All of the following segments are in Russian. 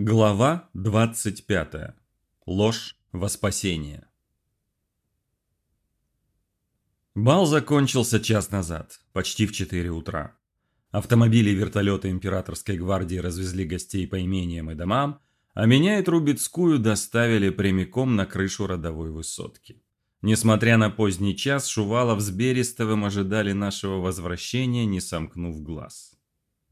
Глава 25. Ложь во спасение. Бал закончился час назад, почти в 4 утра. Автомобили и вертолеты императорской гвардии развезли гостей по имениям и домам, а меня и Трубецкую доставили прямиком на крышу родовой высотки. Несмотря на поздний час, Шувалов с Берестовым ожидали нашего возвращения, не сомкнув глаз.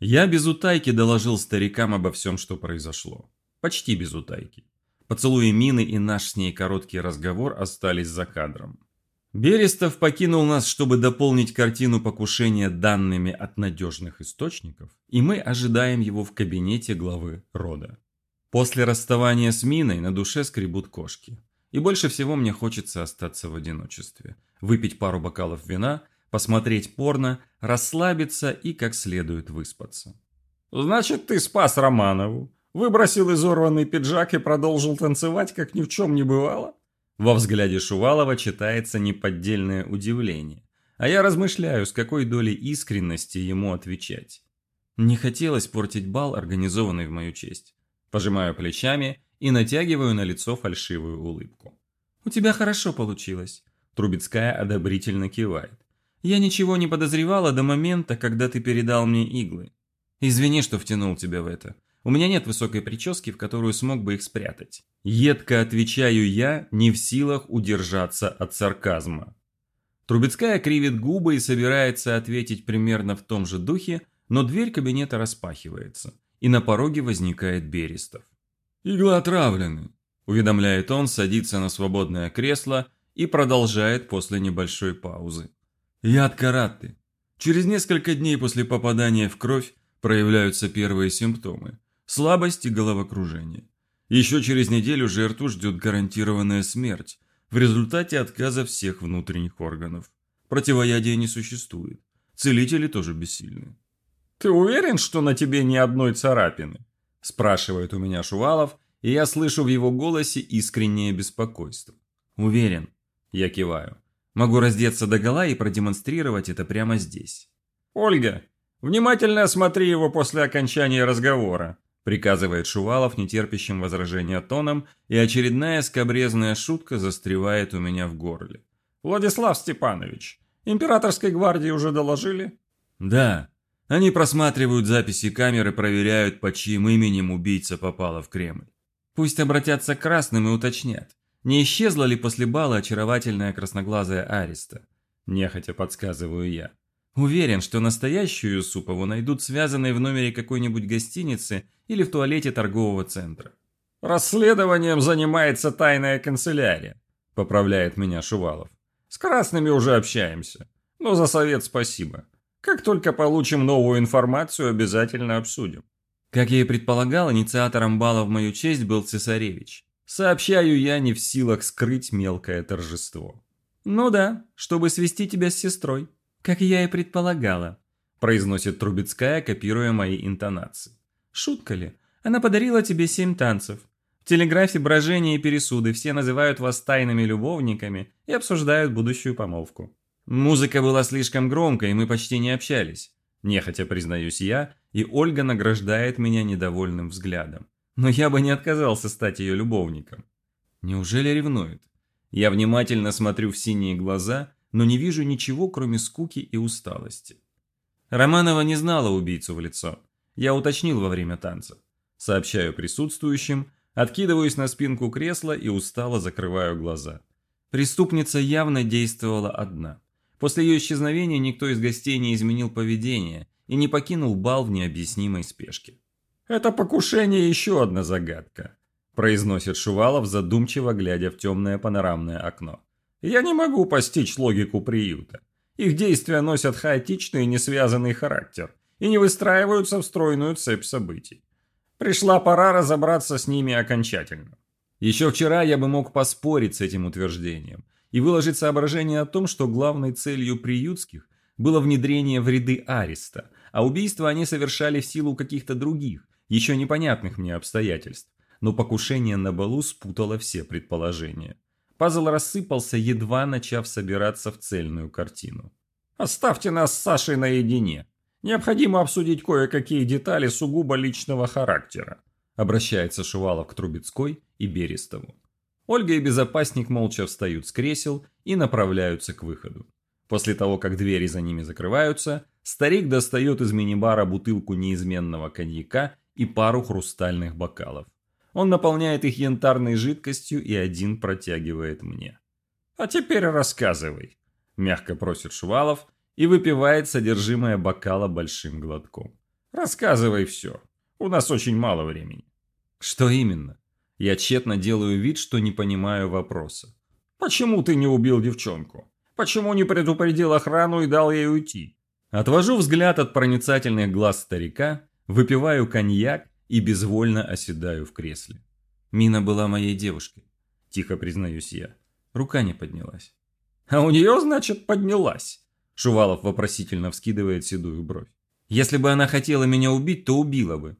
Я без утайки доложил старикам обо всем, что произошло. Почти без утайки. Поцелуи Мины и наш с ней короткий разговор остались за кадром. Берестов покинул нас, чтобы дополнить картину покушения данными от надежных источников, и мы ожидаем его в кабинете главы рода. После расставания с Миной на душе скребут кошки. И больше всего мне хочется остаться в одиночестве, выпить пару бокалов вина – посмотреть порно, расслабиться и как следует выспаться. «Значит, ты спас Романову, выбросил изорванный пиджак и продолжил танцевать, как ни в чем не бывало?» Во взгляде Шувалова читается неподдельное удивление, а я размышляю, с какой долей искренности ему отвечать. Не хотелось портить бал, организованный в мою честь. Пожимаю плечами и натягиваю на лицо фальшивую улыбку. «У тебя хорошо получилось», – Трубецкая одобрительно кивает. Я ничего не подозревала до момента, когда ты передал мне иглы. Извини, что втянул тебя в это. У меня нет высокой прически, в которую смог бы их спрятать. Едко отвечаю я, не в силах удержаться от сарказма. Трубецкая кривит губы и собирается ответить примерно в том же духе, но дверь кабинета распахивается, и на пороге возникает Берестов. «Иглы отравлены», – уведомляет он, садится на свободное кресло и продолжает после небольшой паузы. Яд каратты. Через несколько дней после попадания в кровь проявляются первые симптомы – слабость и головокружение. Еще через неделю жертву ждет гарантированная смерть в результате отказа всех внутренних органов. Противоядия не существует. Целители тоже бессильны. «Ты уверен, что на тебе ни одной царапины?» – спрашивает у меня Шувалов, и я слышу в его голосе искреннее беспокойство. «Уверен», – я киваю. Могу раздеться до гола и продемонстрировать это прямо здесь. «Ольга, внимательно осмотри его после окончания разговора», приказывает Шувалов нетерпящим возражения тоном, и очередная скобрезная шутка застревает у меня в горле. «Владислав Степанович, императорской гвардии уже доложили?» «Да. Они просматривают записи камеры, проверяют, по чьим именем убийца попала в Кремль. Пусть обратятся к красным и уточнят, не исчезла ли после бала очаровательная красноглазая Ариста? Нехотя подсказываю я. Уверен, что настоящую Юсупову найдут связанной в номере какой-нибудь гостиницы или в туалете торгового центра. «Расследованием занимается тайная канцелярия», – поправляет меня Шувалов. «С красными уже общаемся. Но за совет спасибо. Как только получим новую информацию, обязательно обсудим». Как я и предполагал, инициатором бала в мою честь был цесаревич. Сообщаю я не в силах скрыть мелкое торжество. «Ну да, чтобы свести тебя с сестрой, как я и предполагала», произносит Трубецкая, копируя мои интонации. «Шутка ли? Она подарила тебе семь танцев. В телеграфе брожение и пересуды, все называют вас тайными любовниками и обсуждают будущую помолвку. Музыка была слишком громкой, и мы почти не общались. Нехотя признаюсь я, и Ольга награждает меня недовольным взглядом но я бы не отказался стать ее любовником. Неужели ревнует? Я внимательно смотрю в синие глаза, но не вижу ничего, кроме скуки и усталости. Романова не знала убийцу в лицо. Я уточнил во время танца. Сообщаю присутствующим, откидываюсь на спинку кресла и устало закрываю глаза. Преступница явно действовала одна. После ее исчезновения никто из гостей не изменил поведение и не покинул бал в необъяснимой спешке. «Это покушение еще одна загадка», – произносит Шувалов, задумчиво глядя в темное панорамное окно. «Я не могу постичь логику приюта. Их действия носят хаотичный и несвязанный характер и не выстраиваются в стройную цепь событий. Пришла пора разобраться с ними окончательно». Еще вчера я бы мог поспорить с этим утверждением и выложить соображение о том, что главной целью приютских было внедрение в ряды ареста, а убийства они совершали в силу каких-то других, еще непонятных мне обстоятельств, но покушение на балу спутало все предположения. Пазл рассыпался, едва начав собираться в цельную картину. «Оставьте нас с Сашей наедине. Необходимо обсудить кое-какие детали сугубо личного характера», Обращается Шувалов к Трубецкой и Берестову. Ольга и безопасник молча встают с кресел и направляются к выходу. После того, как двери за ними закрываются, старик достает из мини-бара бутылку неизменного коньяка и пару хрустальных бокалов. Он наполняет их янтарной жидкостью и один протягивает мне. «А теперь рассказывай», – мягко просит Шувалов и выпивает содержимое бокала большим глотком. «Рассказывай все. У нас очень мало времени». «Что именно?» Я тщетно делаю вид, что не понимаю вопроса. «Почему ты не убил девчонку? Почему не предупредил охрану и дал ей уйти?» Отвожу взгляд от проницательных глаз старика, выпиваю коньяк и безвольно оседаю в кресле. Мина была моей девушкой, тихо признаюсь я. Рука не поднялась. «А у нее, значит, поднялась?» Шувалов вопросительно вскидывает седую бровь. «Если бы она хотела меня убить, то убила бы.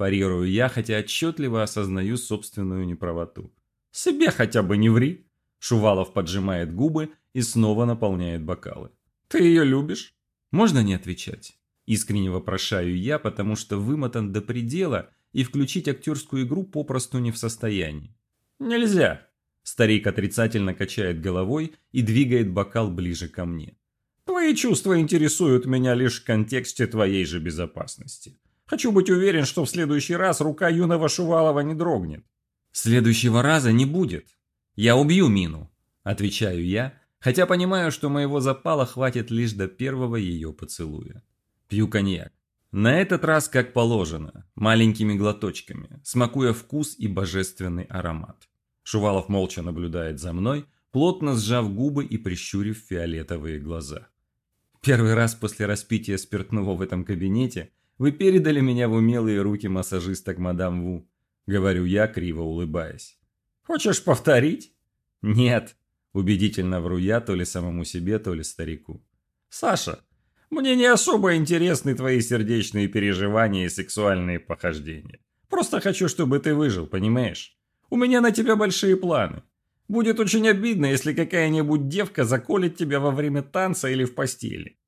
Парирую я, хотя отчетливо осознаю собственную неправоту. «Себе хотя бы не ври!» Шувалов поджимает губы и снова наполняет бокалы. «Ты ее любишь?» «Можно не отвечать?» Искренне вопрошаю я, потому что вымотан до предела и включить актерскую игру попросту не в состоянии. «Нельзя!» Старик отрицательно качает головой и двигает бокал ближе ко мне. «Твои чувства интересуют меня лишь в контексте твоей же безопасности. Хочу быть уверен, что в следующий раз рука юного Шувалова не дрогнет. Следующего раза не будет. Я убью Мину, отвечаю я, хотя понимаю, что моего запала хватит лишь до первого ее поцелуя. Пью коньяк. На этот раз как положено, маленькими глоточками, смакуя вкус и божественный аромат. Шувалов молча наблюдает за мной, плотно сжав губы и прищурив фиолетовые глаза. Первый раз после распития спиртного в этом кабинете вы передали меня в умелые руки массажисток мадам Ву. Говорю я, криво улыбаясь. Хочешь повторить? Нет. Убедительно вру я то ли самому себе, то ли старику. Саша, мне не особо интересны твои сердечные переживания и сексуальные похождения. Просто хочу, чтобы ты выжил, понимаешь? У меня на тебя большие планы. Будет очень обидно, если какая-нибудь девка заколет тебя во время танца или в постели.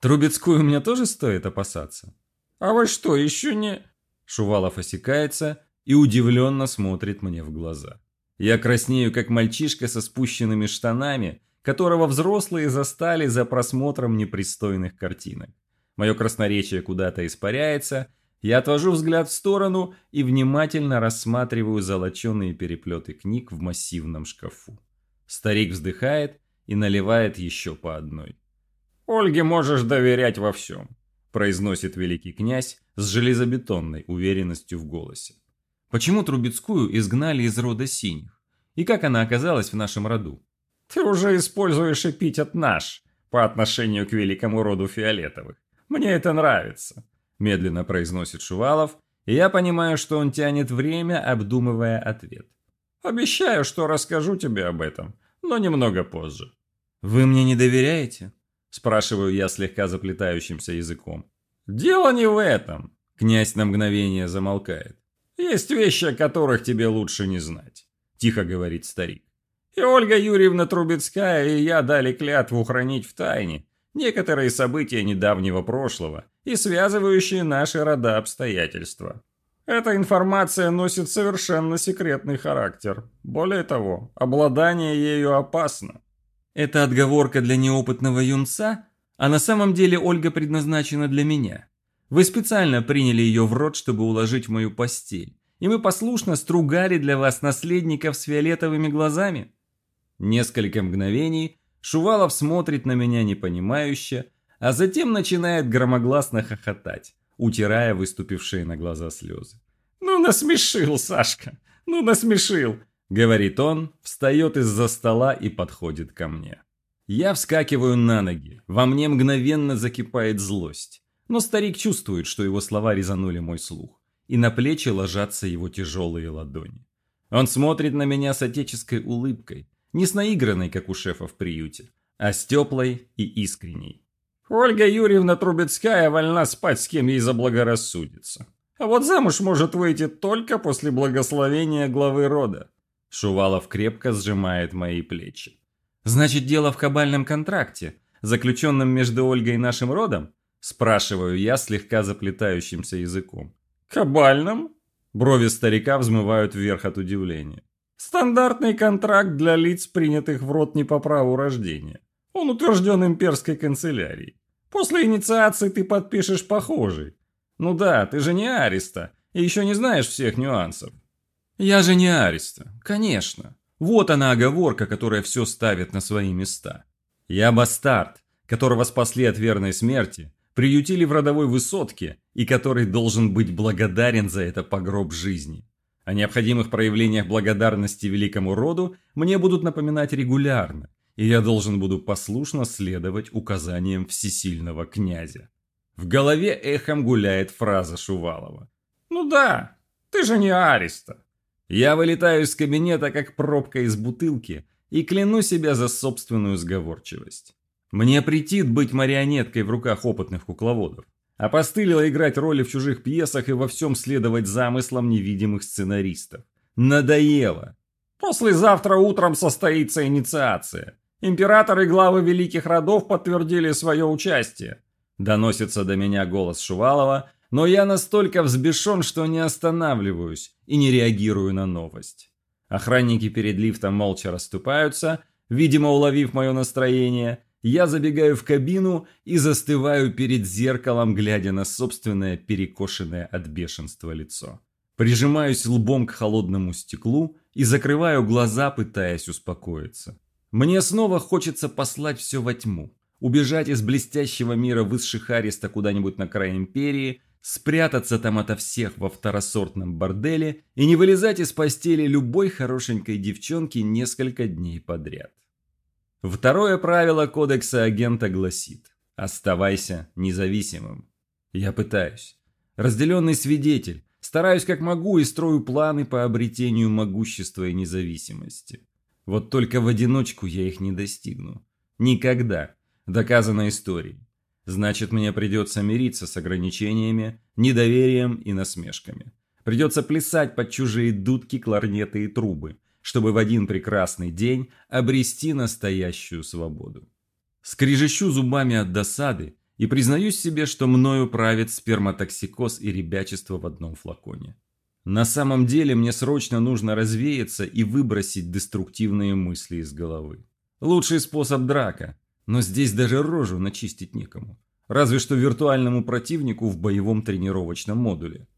Трубецкую мне тоже стоит опасаться? «А вы что, еще не...» Шувалов осекается и удивленно смотрит мне в глаза. Я краснею, как мальчишка со спущенными штанами, которого взрослые застали за просмотром непристойных картинок. Мое красноречие куда-то испаряется, я отвожу взгляд в сторону и внимательно рассматриваю золоченые переплеты книг в массивном шкафу. Старик вздыхает и наливает еще по одной. «Ольге можешь доверять во всем произносит великий князь с железобетонной уверенностью в голосе. Почему Трубецкую изгнали из рода синих? И как она оказалась в нашем роду? Ты уже используешь эпитет «наш» по отношению к великому роду фиолетовых. Мне это нравится, медленно произносит Шувалов, и я понимаю, что он тянет время, обдумывая ответ. Обещаю, что расскажу тебе об этом, но немного позже. Вы мне не доверяете? Спрашиваю я слегка заплетающимся языком. «Дело не в этом», – князь на мгновение замолкает. «Есть вещи, о которых тебе лучше не знать», – тихо говорит старик. «И Ольга Юрьевна Трубецкая и я дали клятву хранить в тайне некоторые события недавнего прошлого и связывающие наши рода обстоятельства. Эта информация носит совершенно секретный характер. Более того, обладание ею опасно. Это отговорка для неопытного юнца, а на самом деле Ольга предназначена для меня. Вы специально приняли ее в рот, чтобы уложить мою постель, и мы послушно стругали для вас наследников с фиолетовыми глазами. Несколько мгновений Шувалов смотрит на меня непонимающе, а затем начинает громогласно хохотать, утирая выступившие на глаза слезы. «Ну насмешил, Сашка! Ну насмешил! Говорит он, встает из-за стола и подходит ко мне. Я вскакиваю на ноги, во мне мгновенно закипает злость. Но старик чувствует, что его слова резанули мой слух, и на плечи ложатся его тяжелые ладони. Он смотрит на меня с отеческой улыбкой, не с наигранной, как у шефа в приюте, а с теплой и искренней. Ольга Юрьевна Трубецкая вольна спать с кем ей заблагорассудится. А вот замуж может выйти только после благословения главы рода. Шувалов крепко сжимает мои плечи. «Значит, дело в кабальном контракте, заключенном между Ольгой и нашим родом?» Спрашиваю я слегка заплетающимся языком. «Кабальном?» Брови старика взмывают вверх от удивления. Стандартный контракт для лиц, принятых в рот не по праву рождения. Он утвержден имперской канцелярией. После инициации ты подпишешь похожий. Ну да, ты же не Ариста, и еще не знаешь всех нюансов. Я же не Ариста, конечно. Вот она оговорка, которая все ставит на свои места. Я бастард, которого спасли от верной смерти, приютили в родовой высотке и который должен быть благодарен за это погроб жизни. О необходимых проявлениях благодарности великому роду мне будут напоминать регулярно, и я должен буду послушно следовать указаниям всесильного князя. В голове эхом гуляет фраза Шувалова. «Ну да, ты же не Ариста». Я вылетаю из кабинета, как пробка из бутылки, и кляну себя за собственную сговорчивость. Мне претит быть марионеткой в руках опытных кукловодов. Опостылило играть роли в чужих пьесах и во всем следовать замыслам невидимых сценаристов. Надоело. Послезавтра утром состоится инициация. Императоры и главы великих родов подтвердили свое участие. Доносится до меня голос Шувалова, но я настолько взбешен, что не останавливаюсь и не реагирую на новость. Охранники перед лифтом молча расступаются, видимо, уловив мое настроение. Я забегаю в кабину и застываю перед зеркалом, глядя на собственное перекошенное от бешенства лицо. Прижимаюсь лбом к холодному стеклу и закрываю глаза, пытаясь успокоиться. Мне снова хочется послать все во тьму, убежать из блестящего мира высших ареста куда-нибудь на край империи, спрятаться там ото всех во второсортном борделе и не вылезать из постели любой хорошенькой девчонки несколько дней подряд. Второе правило кодекса агента гласит «Оставайся независимым». Я пытаюсь. Разделенный свидетель, стараюсь как могу и строю планы по обретению могущества и независимости. Вот только в одиночку я их не достигну. Никогда. Доказано историей. Значит, мне придется мириться с ограничениями, недоверием и насмешками. Придется плясать под чужие дудки, кларнеты и трубы, чтобы в один прекрасный день обрести настоящую свободу. Скрежещу зубами от досады и признаюсь себе, что мною правит сперматоксикоз и ребячество в одном флаконе. На самом деле мне срочно нужно развеяться и выбросить деструктивные мысли из головы. Лучший способ драка, но здесь даже рожу начистить некому. Разве что виртуальному противнику в боевом тренировочном модуле.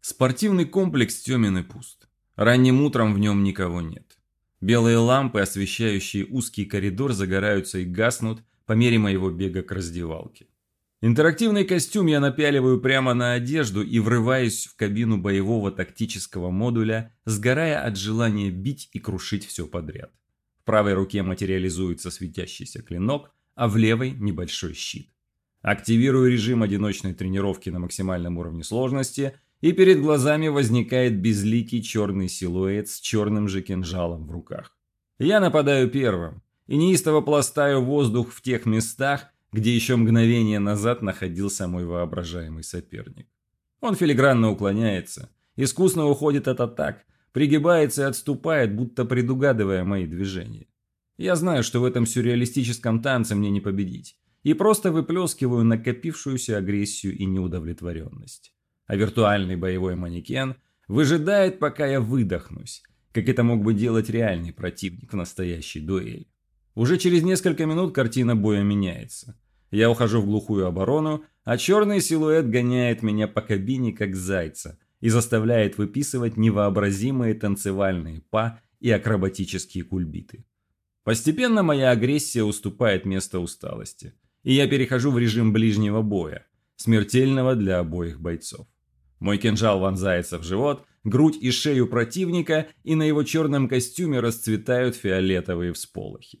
Спортивный комплекс темен и пуст. Ранним утром в нем никого нет. Белые лампы, освещающие узкий коридор, загораются и гаснут по мере моего бега к раздевалке. Интерактивный костюм я напяливаю прямо на одежду и врываюсь в кабину боевого тактического модуля, сгорая от желания бить и крушить все подряд. В правой руке материализуется светящийся клинок, а в левой небольшой щит. Активирую режим одиночной тренировки на максимальном уровне сложности, и перед глазами возникает безликий черный силуэт с черным же кинжалом в руках. Я нападаю первым и неистово пластаю воздух в тех местах, где еще мгновение назад находился мой воображаемый соперник. Он филигранно уклоняется, искусно уходит от атак, пригибается и отступает, будто предугадывая мои движения. Я знаю, что в этом сюрреалистическом танце мне не победить, и просто выплескиваю накопившуюся агрессию и неудовлетворенность. А виртуальный боевой манекен выжидает, пока я выдохнусь, как это мог бы делать реальный противник в настоящей дуэли. Уже через несколько минут картина боя меняется. Я ухожу в глухую оборону, а черный силуэт гоняет меня по кабине, как зайца, и заставляет выписывать невообразимые танцевальные па и акробатические кульбиты. Постепенно моя агрессия уступает место усталости, и я перехожу в режим ближнего боя, смертельного для обоих бойцов. Мой кинжал вонзается в живот, грудь и шею противника, и на его черном костюме расцветают фиолетовые всполохи.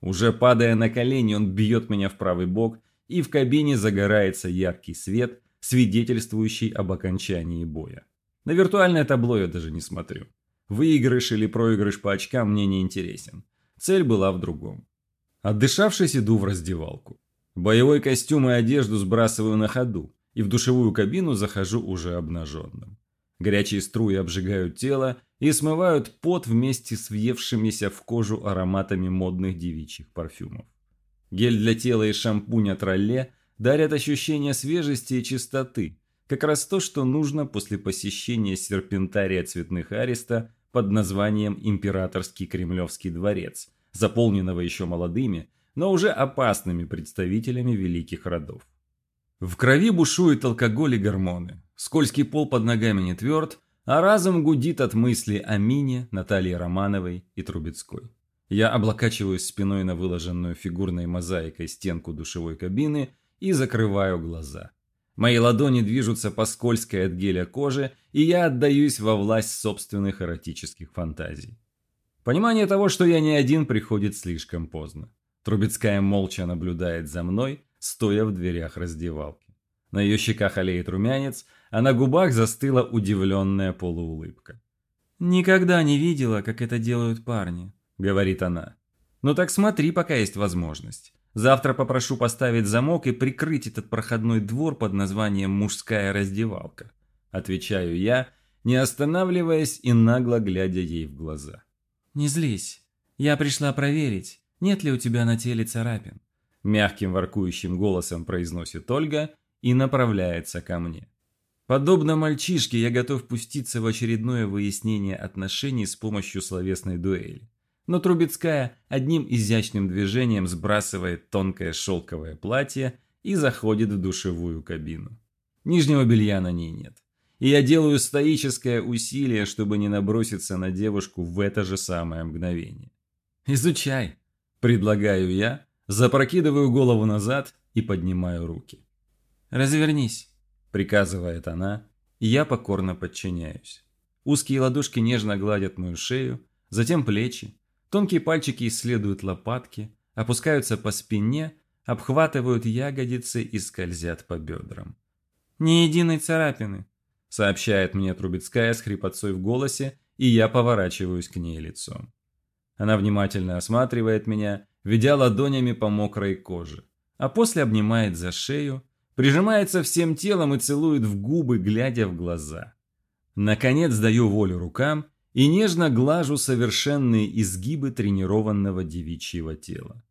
Уже падая на колени, он бьет меня в правый бок, и в кабине загорается яркий свет, свидетельствующий об окончании боя. На виртуальное табло я даже не смотрю. Выигрыш или проигрыш по очкам мне не интересен. Цель была в другом. Отдышавшись, иду в раздевалку. Боевой костюм и одежду сбрасываю на ходу, и в душевую кабину захожу уже обнаженным. Горячие струи обжигают тело и смывают пот вместе с въевшимися в кожу ароматами модных девичьих парфюмов. Гель для тела и шампунь от Ролле дарят ощущение свежести и чистоты, Как раз то, что нужно после посещения серпентария цветных ареста под названием «Императорский Кремлевский дворец», заполненного еще молодыми, но уже опасными представителями великих родов. В крови бушует алкоголь и гормоны, скользкий пол под ногами не тверд, а разум гудит от мысли о Мине, Наталье Романовой и Трубецкой. Я облокачиваюсь спиной на выложенную фигурной мозаикой стенку душевой кабины и закрываю глаза. Мои ладони движутся по скользкой от геля коже, и я отдаюсь во власть собственных эротических фантазий. Понимание того, что я не один, приходит слишком поздно. Трубецкая молча наблюдает за мной, стоя в дверях раздевалки. На ее щеках олеет румянец, а на губах застыла удивленная полуулыбка. «Никогда не видела, как это делают парни», — говорит она. «Ну так смотри, пока есть возможность. Завтра попрошу поставить замок и прикрыть этот проходной двор под названием «Мужская раздевалка», — отвечаю я, не останавливаясь и нагло глядя ей в глаза. «Не злись. Я пришла проверить, нет ли у тебя на теле царапин», — мягким воркующим голосом произносит Ольга и направляется ко мне. Подобно мальчишке, я готов пуститься в очередное выяснение отношений с помощью словесной дуэли. Но Трубецкая одним изящным движением сбрасывает тонкое шелковое платье и заходит в душевую кабину. Нижнего белья на ней нет. И я делаю стоическое усилие, чтобы не наброситься на девушку в это же самое мгновение. «Изучай», – предлагаю я, запрокидываю голову назад и поднимаю руки. «Развернись». – приказывает она, и я покорно подчиняюсь. Узкие ладошки нежно гладят мою шею, затем плечи, тонкие пальчики исследуют лопатки, опускаются по спине, обхватывают ягодицы и скользят по бедрам. «Ни единой царапины», – сообщает мне Трубецкая с хрипотцой в голосе, и я поворачиваюсь к ней лицом. Она внимательно осматривает меня, ведя ладонями по мокрой коже, а после обнимает за шею, прижимается всем телом и целует в губы, глядя в глаза. Наконец даю волю рукам и нежно глажу совершенные изгибы тренированного девичьего тела.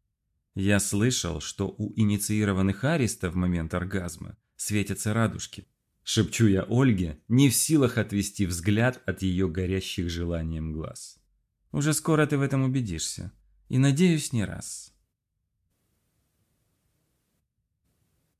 Я слышал, что у инициированных ареста в момент оргазма светятся радужки. Шепчу я Ольге, не в силах отвести взгляд от ее горящих желанием глаз. Уже скоро ты в этом убедишься. И надеюсь, не раз.